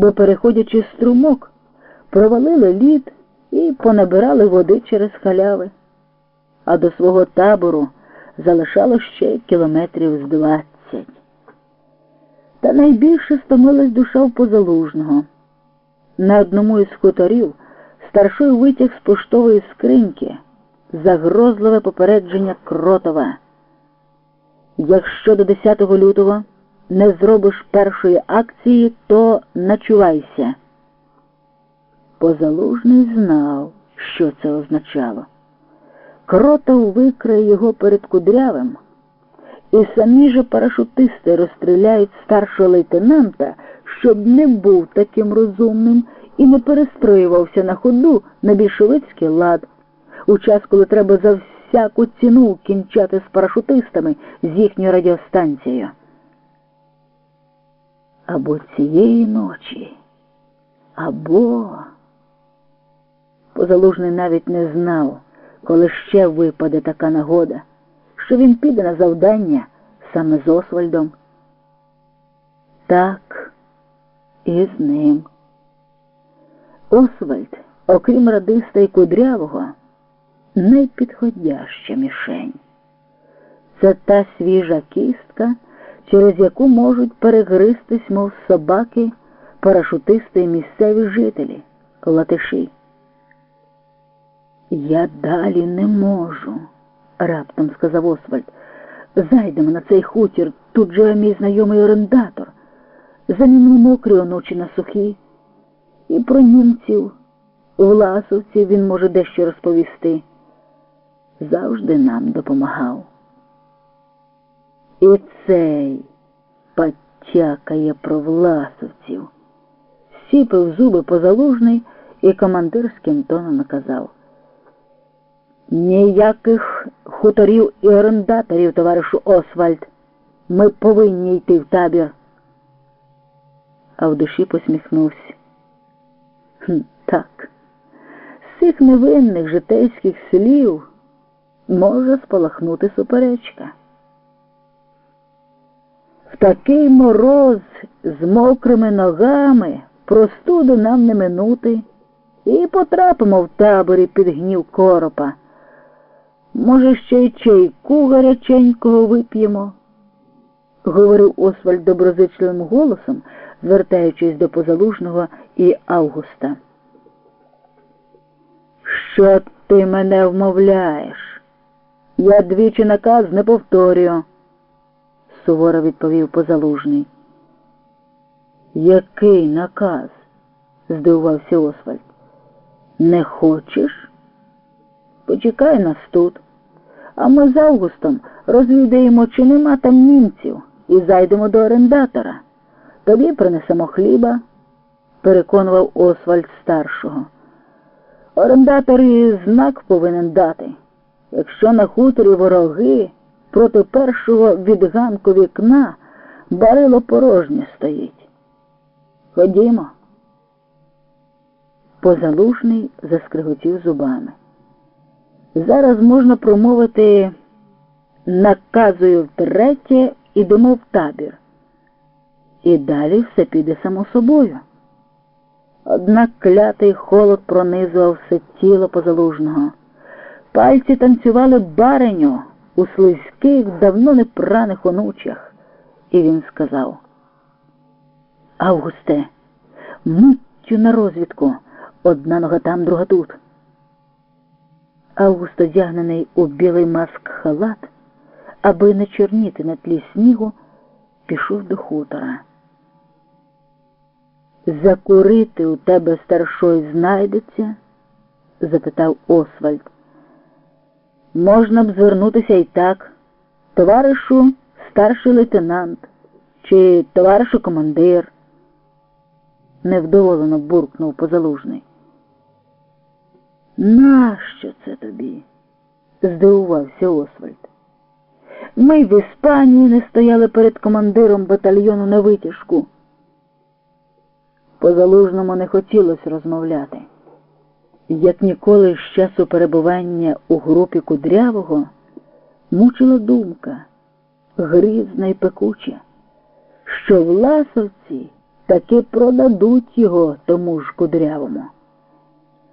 бо, переходячи струмок, провалили лід і понабирали води через халяви, а до свого табору залишало ще кілометрів з двадцять. Та найбільше стомилась душа в позалужного. На одному із хуторів старший витяг з поштової скриньки загрозливе попередження кротова. Якщо до 10 лютого не зробиш першої акції, то начувайся. Позалужний знав, що це означало. Кротов викриє його перед кудрявим, і самі же парашутисти розстріляють старшого лейтенанта, щоб не був таким розумним і не перестроювався на ходу на більшовицький лад, у час, коли треба за всяку ціну кінчати з парашутистами з їхньою радіостанцією. Або цієї ночі, або позалужний навіть не знав, коли ще випаде така нагода, що він піде на завдання саме з Освальдом. Так і з ним. Освальд, окрім радиста і кудрявого, найпідходяща мішень. Це та свіжа кістка, через яку можуть перегристись, мов собаки, парашутисти і місцеві жителі, латиші. Я далі не можу, раптом сказав Освальд. Зайдемо на цей хутір, тут живе мій знайомий орендатор. Замінимо мокрі оночі на сухі. І про німців, власовців він може дещо розповісти. Завжди нам допомагав. І цей потякає про власовців. Сіпив зуби позалужний і командирським тоном наказав. Ніяких хуторів і орендаторів, товаришу Освальд. Ми повинні йти в табір. А в душі посміхнувся. Так, з цих невинних житейських слів може спалахнути суперечка. В такий мороз з мокрими ногами простуду нам не минути і потрапимо в таборі під гнів коропа. Може, ще й чайку гаряченького вип'ємо, говорив Освальд доброзичливим голосом, звертаючись до позалужного і Августа. Що ти мене вмовляєш? Я двічі наказ не повторюю, суворо відповів позалужний. Який наказ? здивувався Освальд. Не хочеш? Почекай нас тут, а ми з Августом розвідаємо, чи нема там німців, і зайдемо до орендатора. Тобі принесемо хліба, переконував Освальд старшого. Орендатор і знак повинен дати. Якщо на хуторі вороги проти першого відганку вікна барило порожнє стоїть. Ходімо. Позалужний заскриготів зубами. Зараз можна промовити наказую втретє, ідемо в табір. І далі все піде само собою. Однак клятий холод пронизував все тіло позалужного. Пальці танцювали бареню у слизьких, давно не праних онучах. І він сказав Августе, миттю на розвідку. Одна нога там, друга тут. Август, одягнений у білий маск халат, аби не чорніти на тлі снігу, пішов до хутора. Закурити у тебе старшой знайдеться? запитав Освальд. Можна б звернутися і так, товаришу старший лейтенант чи товаришу командир, невдоволено буркнув позалужний. Нащо це тобі? здивувався Освальд. Ми в Іспанії не стояли перед командиром батальйону на витяжку. По залужному не хотілося розмовляти. Як ніколи з часу перебування у групі кудрявого мучила думка, гризна й пекуча, що власовці таки продадуть його тому ж кудрявому.